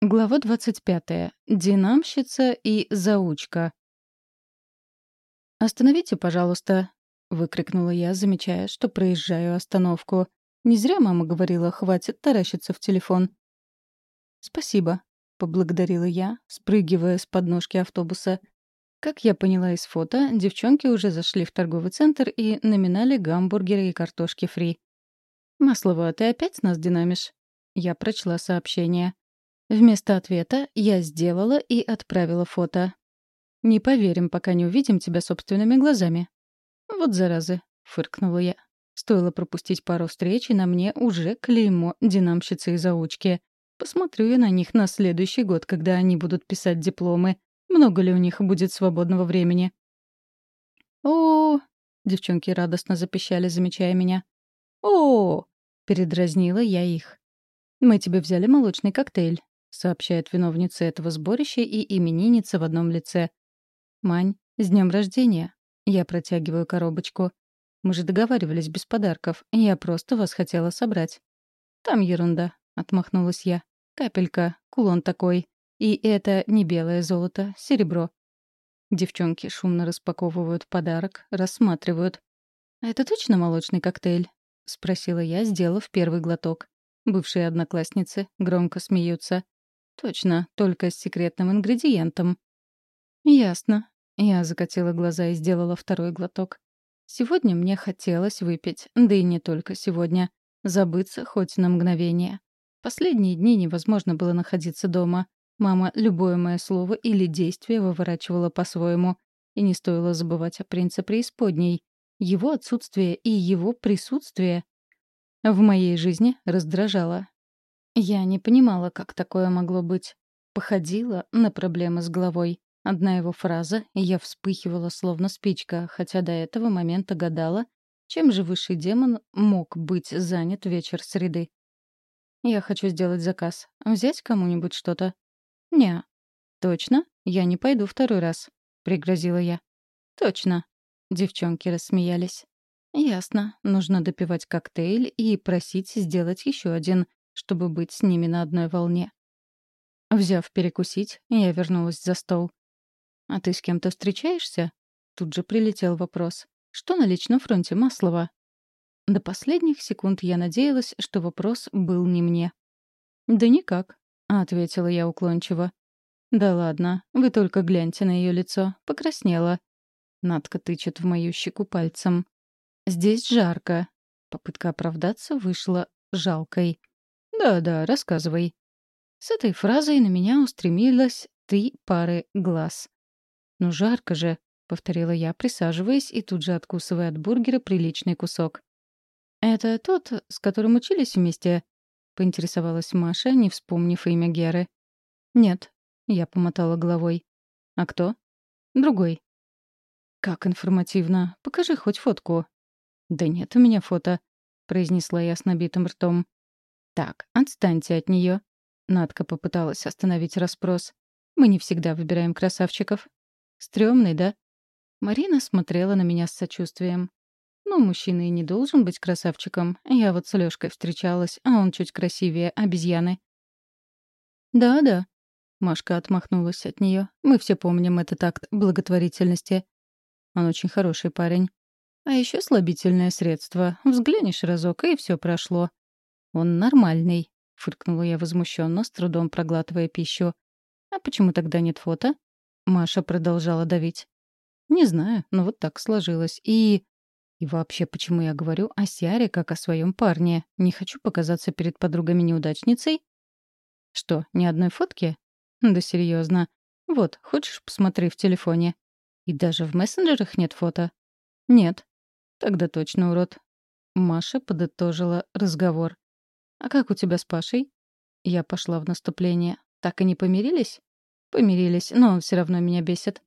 Глава 25. Динамщица и заучка. «Остановите, пожалуйста», — выкрикнула я, замечая, что проезжаю остановку. Не зря мама говорила, хватит таращиться в телефон. «Спасибо», — поблагодарила я, спрыгивая с подножки автобуса. Как я поняла из фото, девчонки уже зашли в торговый центр и номинали гамбургеры и картошки фри. «Маслова, ты опять нас динамишь?» Я прочла сообщение. Вместо ответа я сделала и отправила фото. «Не поверим, пока не увидим тебя собственными глазами». «Вот заразы», — фыркнула я. Стоило пропустить пару встреч, и на мне уже клеймо динамщицы и заучки. Посмотрю я на них на следующий год, когда они будут писать дипломы. Много ли у них будет свободного времени? о, девчонки радостно запищали, замечая меня. о передразнила я их. «Мы тебе взяли молочный коктейль. — сообщает виновница этого сборища и именинница в одном лице. «Мань, с днем рождения!» Я протягиваю коробочку. «Мы же договаривались без подарков. Я просто вас хотела собрать». «Там ерунда», — отмахнулась я. «Капелька, кулон такой. И это не белое золото, серебро». Девчонки шумно распаковывают подарок, рассматривают. «Это точно молочный коктейль?» — спросила я, сделав первый глоток. Бывшие одноклассницы громко смеются. Точно, только с секретным ингредиентом. Ясно. Я закатила глаза и сделала второй глоток. Сегодня мне хотелось выпить, да и не только сегодня. Забыться хоть на мгновение. Последние дни невозможно было находиться дома. Мама любое мое слово или действие выворачивала по-своему. И не стоило забывать о принце преисподней. Его отсутствие и его присутствие в моей жизни раздражало. Я не понимала, как такое могло быть. Походила на проблемы с головой. Одна его фраза, и я вспыхивала, словно спичка, хотя до этого момента гадала, чем же высший демон мог быть занят вечер среды. «Я хочу сделать заказ. Взять кому-нибудь что-то?» «Не». «Точно? Я не пойду второй раз», — пригрозила я. «Точно». Девчонки рассмеялись. «Ясно. Нужно допивать коктейль и просить сделать еще один, чтобы быть с ними на одной волне. Взяв перекусить, я вернулась за стол. «А ты с кем-то встречаешься?» Тут же прилетел вопрос. «Что на личном фронте Маслова?» До последних секунд я надеялась, что вопрос был не мне. «Да никак», — ответила я уклончиво. «Да ладно, вы только гляньте на ее лицо. Покраснела». Надка тычет в мою щеку пальцем. «Здесь жарко». Попытка оправдаться вышла жалкой. «Да-да, рассказывай». С этой фразой на меня устремилась три пары глаз. «Ну жарко же», — повторила я, присаживаясь и тут же откусывая от бургера приличный кусок. «Это тот, с которым учились вместе?» — поинтересовалась Маша, не вспомнив имя Геры. «Нет», — я помотала головой. «А кто?» «Другой». «Как информативно. Покажи хоть фотку». «Да нет у меня фото», — произнесла я с набитым ртом. «Так, отстаньте от нее. Надка попыталась остановить расспрос. «Мы не всегда выбираем красавчиков». «Стрёмный, да?» Марина смотрела на меня с сочувствием. «Ну, мужчина и не должен быть красавчиком. Я вот с Лёшкой встречалась, а он чуть красивее обезьяны». «Да-да», — Машка отмахнулась от неё. «Мы все помним этот акт благотворительности. Он очень хороший парень. А ещё слабительное средство. Взглянешь разок, и всё прошло. «Он нормальный», — фыркнула я возмущенно, с трудом проглатывая пищу. «А почему тогда нет фото?» Маша продолжала давить. «Не знаю, но вот так сложилось. И... И вообще, почему я говорю о Сиаре как о своем парне? Не хочу показаться перед подругами неудачницей?» «Что, ни одной фотки?» «Да серьезно. Вот, хочешь, посмотри в телефоне?» «И даже в мессенджерах нет фото?» «Нет». «Тогда точно урод». Маша подытожила разговор. «А как у тебя с Пашей?» Я пошла в наступление. «Так и не помирились?» «Помирились, но он все равно меня бесит».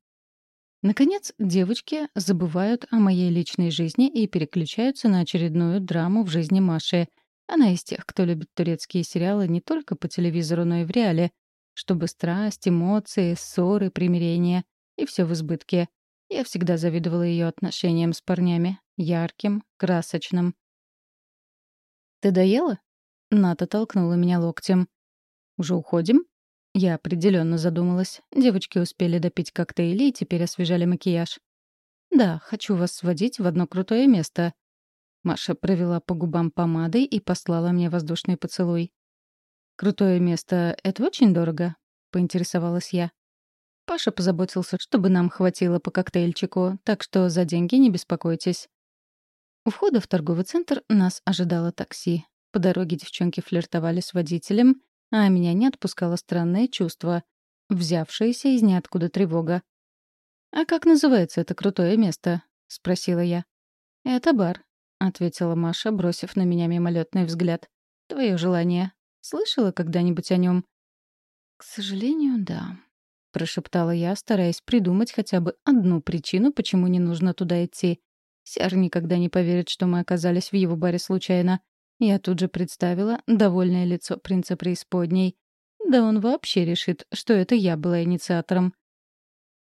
Наконец, девочки забывают о моей личной жизни и переключаются на очередную драму в жизни Маши. Она из тех, кто любит турецкие сериалы не только по телевизору, но и в реале, чтобы страсть, эмоции, ссоры, примирения и все в избытке. Я всегда завидовала ее отношениям с парнями. Ярким, красочным. «Ты доела?» Ната толкнула меня локтем. «Уже уходим?» Я определенно задумалась. Девочки успели допить коктейли и теперь освежали макияж. «Да, хочу вас сводить в одно крутое место». Маша провела по губам помадой и послала мне воздушный поцелуй. «Крутое место — это очень дорого?» — поинтересовалась я. Паша позаботился, чтобы нам хватило по коктейльчику, так что за деньги не беспокойтесь. У входа в торговый центр нас ожидало такси. По дороге девчонки флиртовали с водителем, а меня не отпускало странное чувство, взявшееся из ниоткуда тревога. «А как называется это крутое место?» — спросила я. «Это бар», — ответила Маша, бросив на меня мимолетный взгляд. «Твое желание. Слышала когда-нибудь о нем?» «К сожалению, да», — прошептала я, стараясь придумать хотя бы одну причину, почему не нужно туда идти. Сяр никогда не поверит, что мы оказались в его баре случайно. Я тут же представила довольное лицо принца преисподней. Да он вообще решит, что это я была инициатором.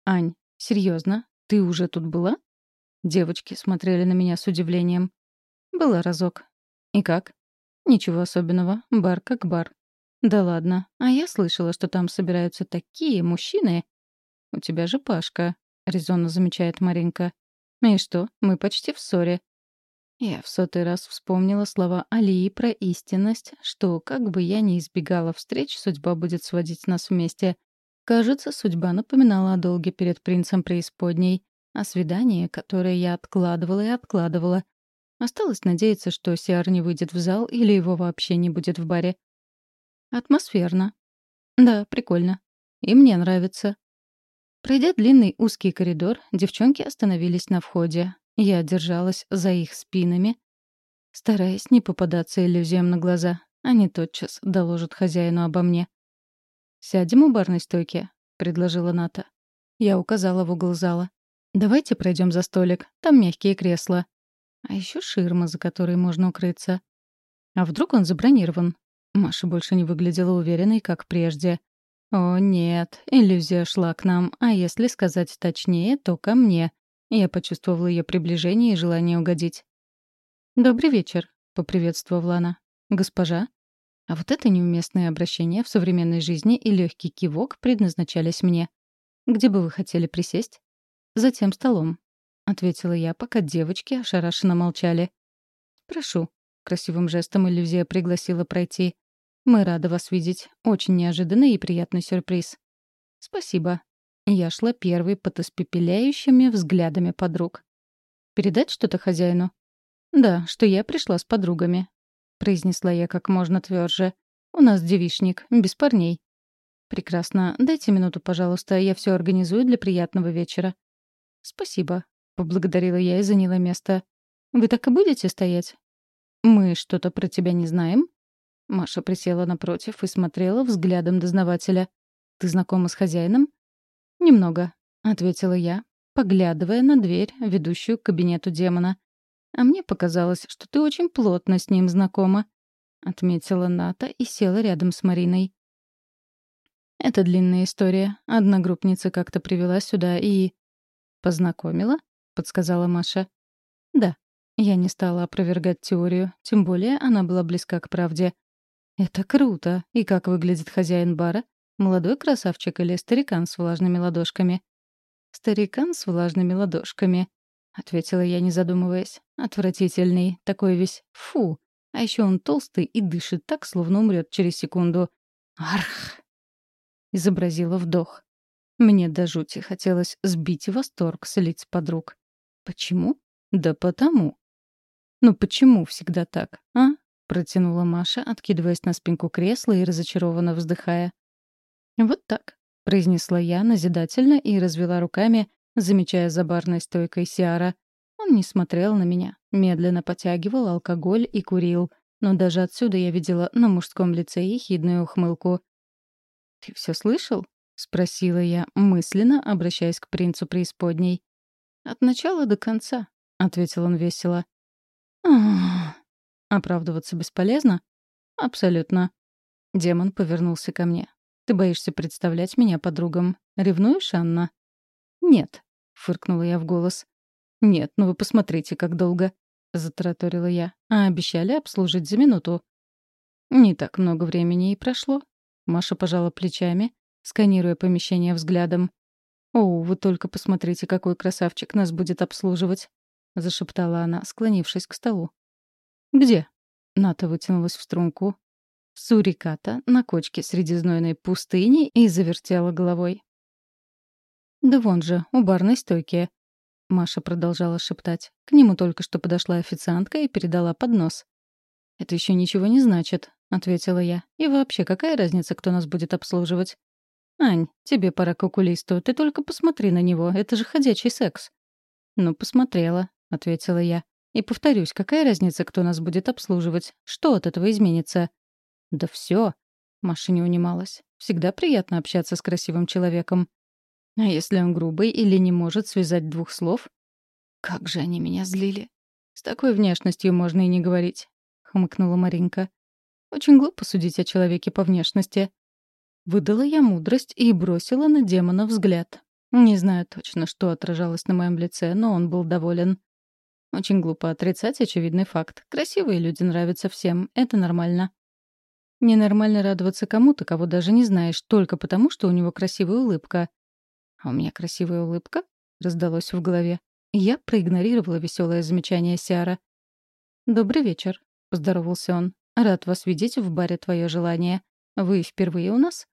«Ань, серьезно, ты уже тут была?» Девочки смотрели на меня с удивлением. «Была разок. И как?» «Ничего особенного. Бар как бар. «Да ладно. А я слышала, что там собираются такие мужчины». «У тебя же Пашка», — резонно замечает Маринка. «И что, мы почти в ссоре». Я в сотый раз вспомнила слова Алии про истинность, что, как бы я ни избегала встреч, судьба будет сводить нас вместе. Кажется, судьба напоминала о долге перед принцем преисподней, о свидании, которое я откладывала и откладывала. Осталось надеяться, что Сиар не выйдет в зал или его вообще не будет в баре. Атмосферно. Да, прикольно. И мне нравится. Пройдя длинный узкий коридор, девчонки остановились на входе. Я держалась за их спинами, стараясь не попадаться иллюзиям на глаза. Они тотчас доложат хозяину обо мне. «Сядем у барной стойки», — предложила Ната. Я указала в угол зала. «Давайте пройдем за столик. Там мягкие кресла. А еще ширма, за которой можно укрыться. А вдруг он забронирован? Маша больше не выглядела уверенной, как прежде. О, нет, иллюзия шла к нам, а если сказать точнее, то ко мне. Я почувствовала ее приближение и желание угодить. «Добрый вечер», — поприветствовала она. «Госпожа?» А вот это неуместное обращение в современной жизни и легкий кивок предназначались мне. «Где бы вы хотели присесть?» «За тем столом», — ответила я, пока девочки ошарашенно молчали. «Прошу», — красивым жестом иллюзия пригласила пройти. Мы рады вас видеть. Очень неожиданный и приятный сюрприз. Спасибо. Я шла первой под испепеляющими взглядами подруг. Передать что-то хозяину? Да, что я пришла с подругами. Произнесла я как можно тверже. У нас девишник, без парней. Прекрасно. Дайте минуту, пожалуйста, я все организую для приятного вечера. Спасибо. Поблагодарила я и заняла место. Вы так и будете стоять? Мы что-то про тебя не знаем? Маша присела напротив и смотрела взглядом дознавателя. «Ты знакома с хозяином?» «Немного», — ответила я, поглядывая на дверь, ведущую к кабинету демона. «А мне показалось, что ты очень плотно с ним знакома», — отметила Ната и села рядом с Мариной. «Это длинная история. Одногруппница как-то привела сюда и...» «Познакомила?» — подсказала Маша. «Да». Я не стала опровергать теорию, тем более она была близка к правде. «Это круто! И как выглядит хозяин бара? Молодой красавчик или старикан с влажными ладошками?» «Старикан с влажными ладошками», — ответила я, не задумываясь. «Отвратительный, такой весь фу. А еще он толстый и дышит так, словно умрет через секунду. Арх!» Изобразила вдох. Мне до жути хотелось сбить восторг с лиц подруг. Почему? Да потому. Ну почему всегда так, а? — протянула Маша, откидываясь на спинку кресла и разочарованно вздыхая. «Вот так», — произнесла я назидательно и развела руками, замечая за барной стойкой Сиара. Он не смотрел на меня, медленно потягивал алкоголь и курил, но даже отсюда я видела на мужском лице ехидную ухмылку. «Ты все слышал?» — спросила я, мысленно обращаясь к принцу преисподней. «От начала до конца», — ответил он весело. Оправдываться бесполезно? Абсолютно. Демон повернулся ко мне. Ты боишься представлять меня подругам? Ревнуешь, Анна? Нет, фыркнула я в голос. Нет, ну вы посмотрите, как долго, затараторила я. А обещали обслужить за минуту. Не так много времени и прошло. Маша пожала плечами, сканируя помещение взглядом. «О, вы только посмотрите, какой красавчик нас будет обслуживать», — зашептала она, склонившись к столу. «Где?» — Ната вытянулась в струнку. Суриката на кочке среди знойной пустыни и завертела головой. «Да вон же, у барной стойки», — Маша продолжала шептать. К нему только что подошла официантка и передала поднос. «Это еще ничего не значит», — ответила я. «И вообще, какая разница, кто нас будет обслуживать?» «Ань, тебе пора к окулисту. Ты только посмотри на него. Это же ходячий секс». «Ну, посмотрела», — ответила я. «И повторюсь, какая разница, кто нас будет обслуживать? Что от этого изменится?» «Да все. Маша не унималась. «Всегда приятно общаться с красивым человеком. А если он грубый или не может связать двух слов?» «Как же они меня злили!» «С такой внешностью можно и не говорить», — хмыкнула Маринка. «Очень глупо судить о человеке по внешности». Выдала я мудрость и бросила на демона взгляд. Не знаю точно, что отражалось на моем лице, но он был доволен. Очень глупо отрицать очевидный факт. Красивые люди нравятся всем, это нормально. Ненормально радоваться кому-то, кого даже не знаешь, только потому, что у него красивая улыбка. «А у меня красивая улыбка?» — раздалось в голове. Я проигнорировала веселое замечание Сиара. «Добрый вечер», — поздоровался он. «Рад вас видеть в баре «Твое желание». Вы впервые у нас?»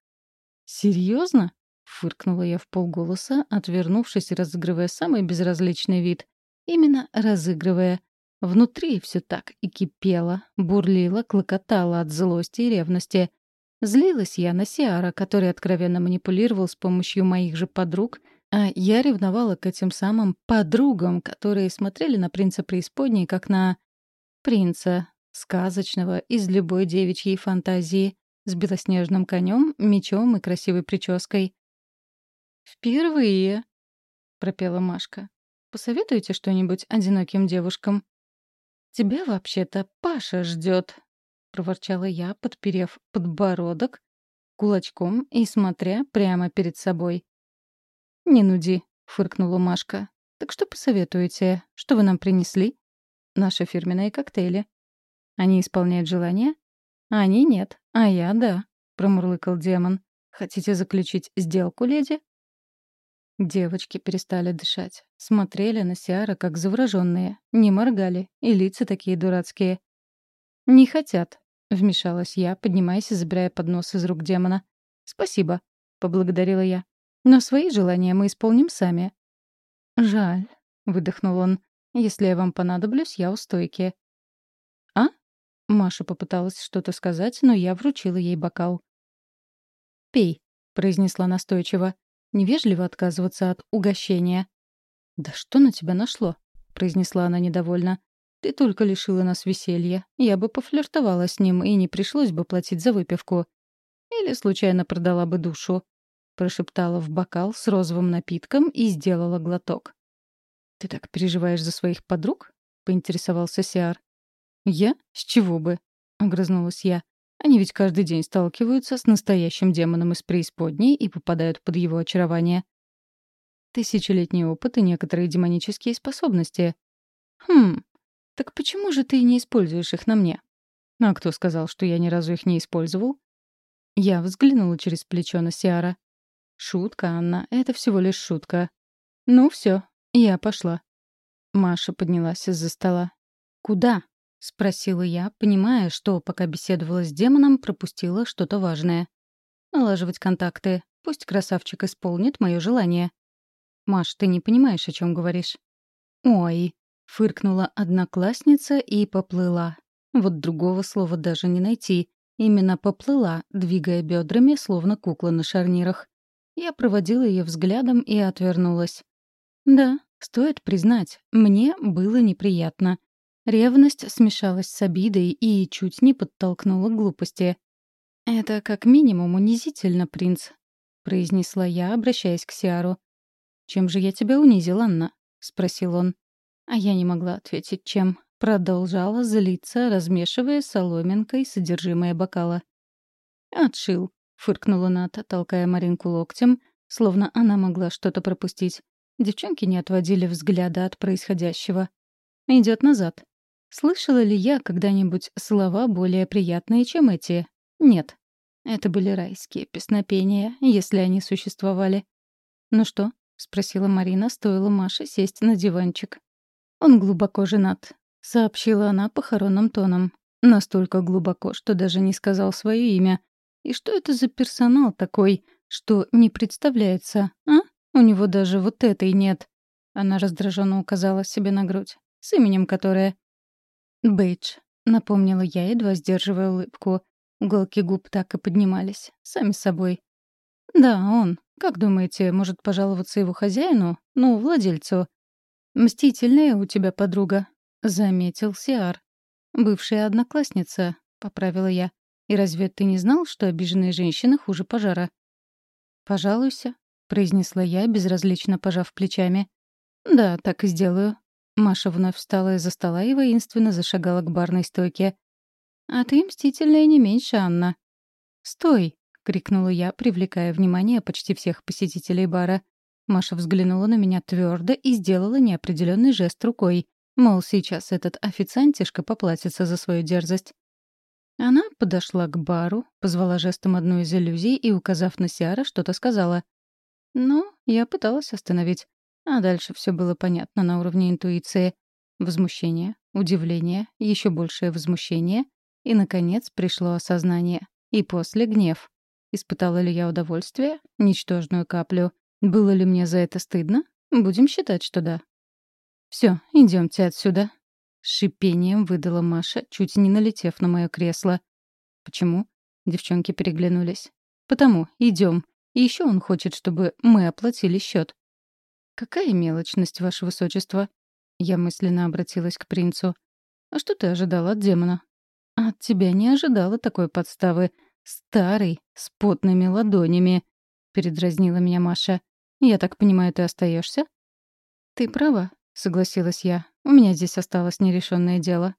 «Серьезно?» — фыркнула я в полголоса, отвернувшись и разыгрывая самый безразличный вид. Именно разыгрывая. Внутри все так и кипело, бурлило, клокотало от злости и ревности. Злилась я на Сиара, который откровенно манипулировал с помощью моих же подруг, а я ревновала к этим самым подругам, которые смотрели на принца преисподней как на принца, сказочного, из любой девичьей фантазии, с белоснежным конем, мечом и красивой прической. «Впервые», — пропела Машка. «Посоветуйте что-нибудь одиноким девушкам?» «Тебя вообще-то Паша ждет», — проворчала я, подперев подбородок кулачком и смотря прямо перед собой. «Не нуди», — фыркнула Машка. «Так что посоветуете? Что вы нам принесли?» «Наши фирменные коктейли». «Они исполняют желания?» «Они нет, а я — да», — промурлыкал демон. «Хотите заключить сделку, леди?» Девочки перестали дышать. Смотрели на Сиара как завороженные. Не моргали. И лица такие дурацкие. «Не хотят», — вмешалась я, поднимаясь и забирая поднос из рук демона. «Спасибо», — поблагодарила я. «Но свои желания мы исполним сами». «Жаль», — выдохнул он. «Если я вам понадоблюсь, я у стойки». «А?» — Маша попыталась что-то сказать, но я вручила ей бокал. «Пей», — произнесла настойчиво. Невежливо отказываться от угощения. «Да что на тебя нашло?» — произнесла она недовольно. «Ты только лишила нас веселья. Я бы пофлиртовала с ним, и не пришлось бы платить за выпивку. Или случайно продала бы душу», — прошептала в бокал с розовым напитком и сделала глоток. «Ты так переживаешь за своих подруг?» — поинтересовался Сиар. «Я? С чего бы?» — огрызнулась я. Они ведь каждый день сталкиваются с настоящим демоном из преисподней и попадают под его очарование. Тысячелетний опыт и некоторые демонические способности. Хм, так почему же ты не используешь их на мне? А кто сказал, что я ни разу их не использовал? Я взглянула через плечо на Сиара. Шутка, Анна, это всего лишь шутка. Ну все, я пошла. Маша поднялась из-за стола. Куда? — спросила я, понимая, что, пока беседовала с демоном, пропустила что-то важное. «Налаживать контакты. Пусть красавчик исполнит мое желание». «Маш, ты не понимаешь, о чем говоришь». «Ой», — фыркнула одноклассница и поплыла. Вот другого слова даже не найти. Именно поплыла, двигая бедрами, словно кукла на шарнирах. Я проводила ее взглядом и отвернулась. Да, стоит признать, мне было неприятно. Ревность смешалась с обидой и чуть не подтолкнула к глупости. «Это как минимум унизительно, принц», — произнесла я, обращаясь к Сиару. «Чем же я тебя унизил, Анна?» — спросил он. А я не могла ответить, чем. Продолжала злиться, размешивая соломинкой содержимое бокала. «Отшил», — фыркнула Ната, толкая Маринку локтем, словно она могла что-то пропустить. Девчонки не отводили взгляда от происходящего. Идет назад. Слышала ли я когда-нибудь слова более приятные, чем эти? Нет. Это были райские песнопения, если они существовали. «Ну что?» — спросила Марина, стоило Маше сесть на диванчик. «Он глубоко женат», — сообщила она похоронным тоном. Настолько глубоко, что даже не сказал свое имя. И что это за персонал такой, что не представляется, а? У него даже вот этой нет. Она раздраженно указала себе на грудь. С именем которое... «Бейдж», — напомнила я, едва сдерживая улыбку. Уголки губ так и поднимались. Сами собой. «Да, он. Как думаете, может пожаловаться его хозяину? Ну, владельцу?» «Мстительная у тебя подруга», — заметил Сиар. «Бывшая одноклассница», — поправила я. «И разве ты не знал, что обиженные женщины хуже пожара?» «Пожалуйся», — произнесла я, безразлично пожав плечами. «Да, так и сделаю». Маша вновь встала из-за стола и воинственно зашагала к барной стойке. «А ты мстительная не меньше, Анна». «Стой!» — крикнула я, привлекая внимание почти всех посетителей бара. Маша взглянула на меня твердо и сделала неопределенный жест рукой, мол, сейчас этот официантишка поплатится за свою дерзость. Она подошла к бару, позвала жестом одну из иллюзий и, указав на Сиара, что-то сказала. Ну, я пыталась остановить. А дальше все было понятно на уровне интуиции. Возмущение, удивление, еще большее возмущение и, наконец, пришло осознание. И после гнев. Испытала ли я удовольствие? Ничтожную каплю. Было ли мне за это стыдно? Будем считать, что да. Все, идемте отсюда. Шипением выдала Маша, чуть не налетев на мое кресло. Почему? Девчонки переглянулись. Потому, идем. И еще он хочет, чтобы мы оплатили счет. Какая мелочность, ваше высочество? Я мысленно обратилась к принцу. А что ты ожидал от демона? От тебя не ожидала такой подставы. Старый, с потными ладонями. Передразнила меня Маша. Я так понимаю, ты остаешься? Ты права, согласилась я. У меня здесь осталось нерешенное дело.